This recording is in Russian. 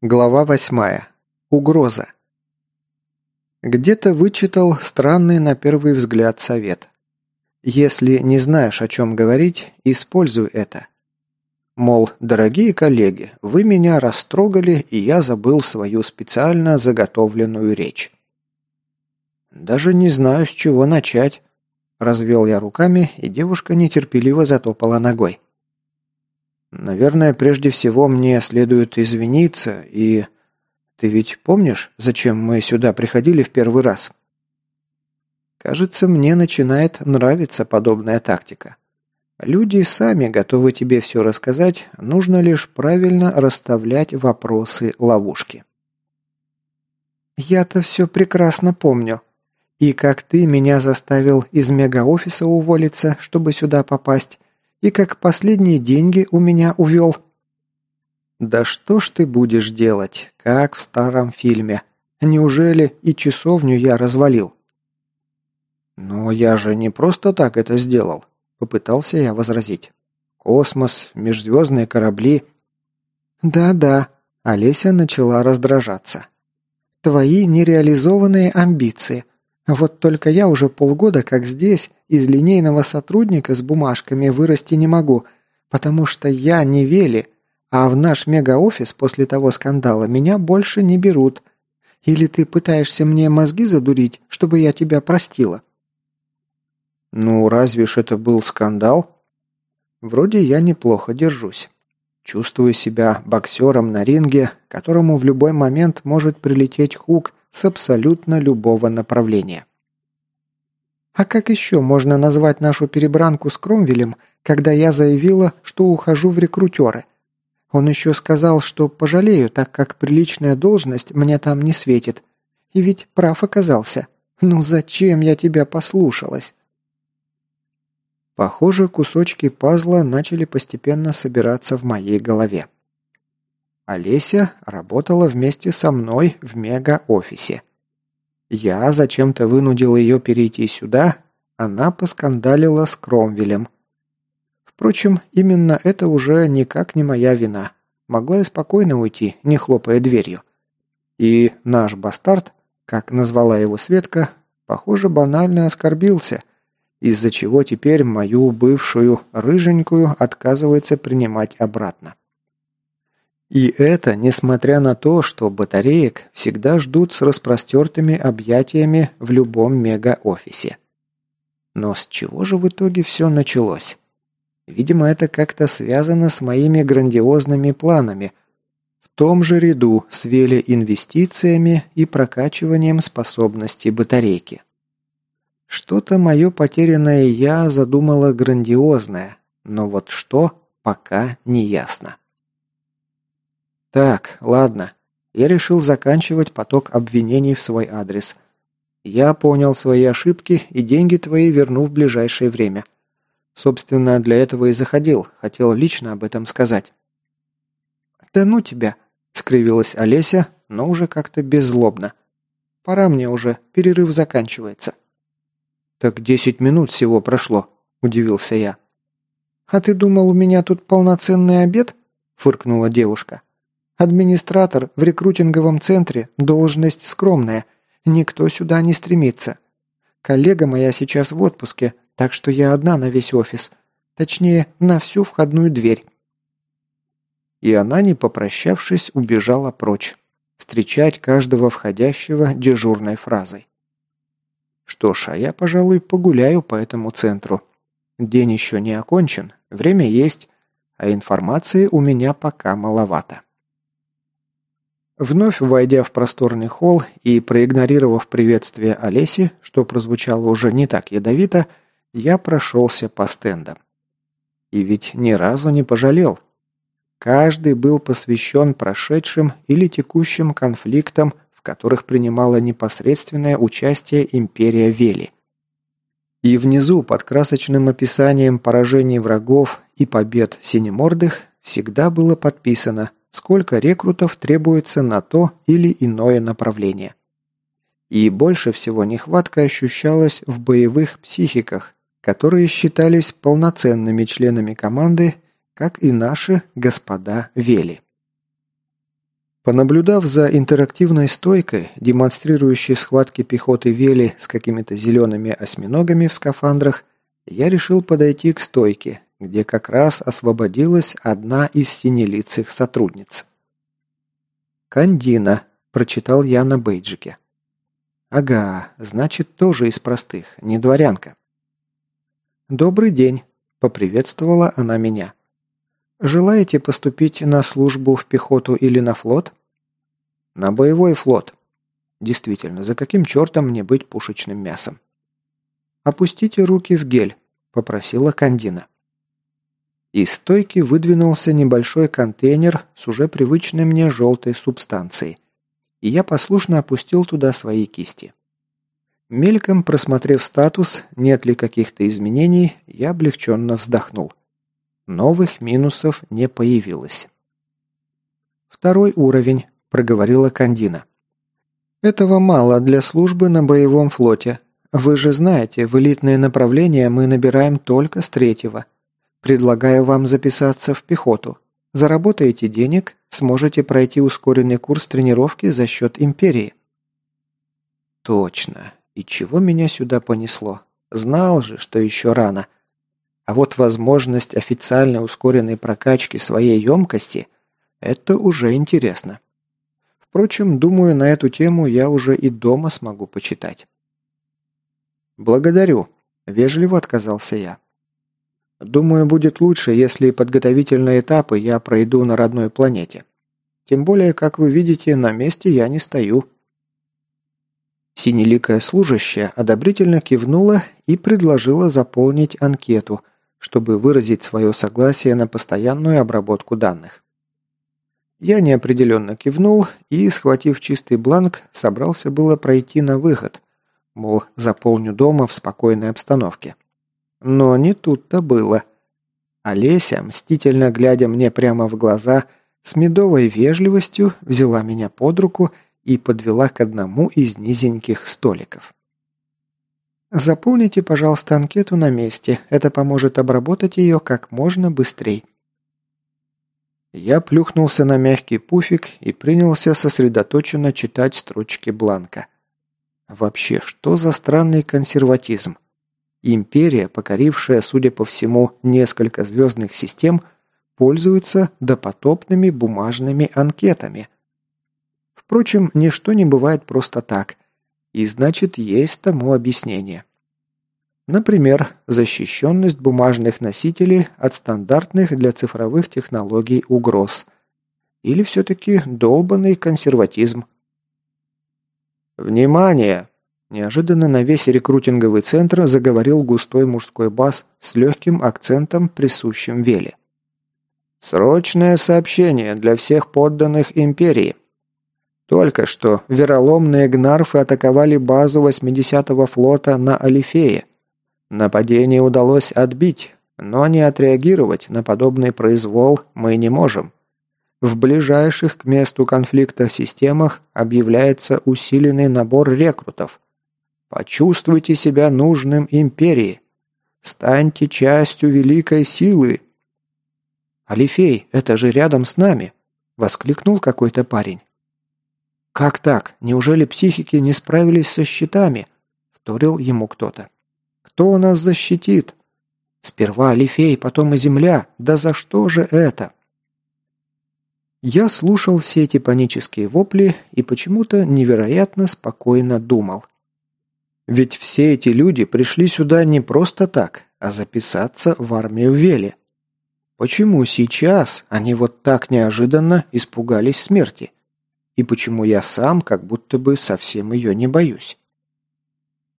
Глава восьмая. Угроза. Где-то вычитал странный на первый взгляд совет. Если не знаешь, о чем говорить, используй это. Мол, дорогие коллеги, вы меня растрогали, и я забыл свою специально заготовленную речь. Даже не знаю, с чего начать. Развел я руками, и девушка нетерпеливо затопала ногой. Наверное, прежде всего мне следует извиниться и... Ты ведь помнишь, зачем мы сюда приходили в первый раз? Кажется, мне начинает нравиться подобная тактика. Люди сами готовы тебе все рассказать, нужно лишь правильно расставлять вопросы-ловушки. «Я-то все прекрасно помню. И как ты меня заставил из мегаофиса уволиться, чтобы сюда попасть, и как последние деньги у меня увел». «Да что ж ты будешь делать, как в старом фильме? Неужели и часовню я развалил?» «Но я же не просто так это сделал», — попытался я возразить. «Космос, межзвездные корабли...» «Да-да», — Олеся начала раздражаться. «Твои нереализованные амбиции. Вот только я уже полгода как здесь, из линейного сотрудника с бумажками вырасти не могу, потому что я не Вели, а в наш мегаофис после того скандала меня больше не берут. Или ты пытаешься мне мозги задурить, чтобы я тебя простила?» «Ну, разве ж это был скандал?» «Вроде я неплохо держусь. Чувствую себя боксером на ринге, которому в любой момент может прилететь хук с абсолютно любого направления. А как еще можно назвать нашу перебранку с Кромвелем, когда я заявила, что ухожу в рекрутеры? Он еще сказал, что пожалею, так как приличная должность мне там не светит. И ведь прав оказался. Ну зачем я тебя послушалась? Похоже, кусочки пазла начали постепенно собираться в моей голове. Олеся работала вместе со мной в мега-офисе. Я зачем-то вынудил ее перейти сюда, она поскандалила с Кромвелем. Впрочем, именно это уже никак не моя вина. Могла и спокойно уйти, не хлопая дверью. И наш бастард, как назвала его Светка, похоже, банально оскорбился, из-за чего теперь мою бывшую рыженькую отказывается принимать обратно. И это несмотря на то, что батареек всегда ждут с распростертыми объятиями в любом мега-офисе. Но с чего же в итоге все началось? Видимо, это как-то связано с моими грандиозными планами, в том же ряду с инвестициями и прокачиванием способностей батарейки. Что-то мое потерянное «я» задумало грандиозное, но вот что, пока не ясно. Так, ладно. Я решил заканчивать поток обвинений в свой адрес. Я понял свои ошибки и деньги твои верну в ближайшее время. Собственно, для этого и заходил, хотел лично об этом сказать. «Да ну тебя!» — скривилась Олеся, но уже как-то беззлобно. «Пора мне уже, перерыв заканчивается». «Так десять минут всего прошло», — удивился я. «А ты думал, у меня тут полноценный обед?» — фыркнула девушка. Администратор в рекрутинговом центре – должность скромная. Никто сюда не стремится. Коллега моя сейчас в отпуске, так что я одна на весь офис. Точнее, на всю входную дверь. И она, не попрощавшись, убежала прочь. Встречать каждого входящего дежурной фразой. Что ж, а я, пожалуй, погуляю по этому центру. День еще не окончен, время есть, а информации у меня пока маловато. Вновь войдя в просторный холл и проигнорировав приветствие Олеси, что прозвучало уже не так ядовито, я прошелся по стендам. И ведь ни разу не пожалел. Каждый был посвящен прошедшим или текущим конфликтам, в которых принимала непосредственное участие империя Вели. И внизу, под красочным описанием поражений врагов и побед синемордых, всегда было подписано сколько рекрутов требуется на то или иное направление. И больше всего нехватка ощущалась в боевых психиках, которые считались полноценными членами команды, как и наши господа Вели. Понаблюдав за интерактивной стойкой, демонстрирующей схватки пехоты Вели с какими-то зелеными осьминогами в скафандрах, я решил подойти к стойке, где как раз освободилась одна из синелицых сотрудниц. «Кандина», – прочитал я на бейджике. «Ага, значит, тоже из простых, не дворянка». «Добрый день», – поприветствовала она меня. «Желаете поступить на службу в пехоту или на флот?» «На боевой флот». «Действительно, за каким чертом мне быть пушечным мясом?» «Опустите руки в гель», – попросила Кандина. Из стойки выдвинулся небольшой контейнер с уже привычной мне желтой субстанцией, и я послушно опустил туда свои кисти. Мельком просмотрев статус, нет ли каких-то изменений, я облегченно вздохнул. Новых минусов не появилось. «Второй уровень», – проговорила Кандина. «Этого мало для службы на боевом флоте. Вы же знаете, в элитные направления мы набираем только с третьего. Предлагаю вам записаться в пехоту. Заработаете денег, сможете пройти ускоренный курс тренировки за счет Империи». «Точно. И чего меня сюда понесло? Знал же, что еще рано». А вот возможность официальной ускоренной прокачки своей емкости – это уже интересно. Впрочем, думаю, на эту тему я уже и дома смогу почитать. «Благодарю», – вежливо отказался я. «Думаю, будет лучше, если подготовительные этапы я пройду на родной планете. Тем более, как вы видите, на месте я не стою». Синеликая служащая одобрительно кивнула и предложила заполнить анкету, чтобы выразить свое согласие на постоянную обработку данных. Я неопределенно кивнул и, схватив чистый бланк, собрался было пройти на выход, мол, заполню дома в спокойной обстановке. Но не тут-то было. Олеся, мстительно глядя мне прямо в глаза, с медовой вежливостью взяла меня под руку и подвела к одному из низеньких столиков. Заполните, пожалуйста, анкету на месте. Это поможет обработать ее как можно быстрее. Я плюхнулся на мягкий пуфик и принялся сосредоточенно читать строчки бланка. Вообще, что за странный консерватизм? Империя, покорившая, судя по всему, несколько звездных систем, пользуется допотопными бумажными анкетами. Впрочем, ничто не бывает просто так – и значит, есть тому объяснение. Например, защищенность бумажных носителей от стандартных для цифровых технологий угроз. Или все-таки долбанный консерватизм. «Внимание!» Неожиданно на весь рекрутинговый центр заговорил густой мужской бас с легким акцентом, присущим Веле. «Срочное сообщение для всех подданных Империи. Только что вероломные гнарфы атаковали базу 80-го флота на Алифее. Нападение удалось отбить, но не отреагировать на подобный произвол мы не можем. В ближайших к месту конфликта системах объявляется усиленный набор рекрутов. Почувствуйте себя нужным империи. Станьте частью великой силы. «Алифей, это же рядом с нами!» – воскликнул какой-то парень. «Как так? Неужели психики не справились со щитами?» – вторил ему кто-то. «Кто нас защитит?» «Сперва Алифей, потом и Земля. Да за что же это?» Я слушал все эти панические вопли и почему-то невероятно спокойно думал. Ведь все эти люди пришли сюда не просто так, а записаться в армию Вели. Почему сейчас они вот так неожиданно испугались смерти? и почему я сам как будто бы совсем ее не боюсь.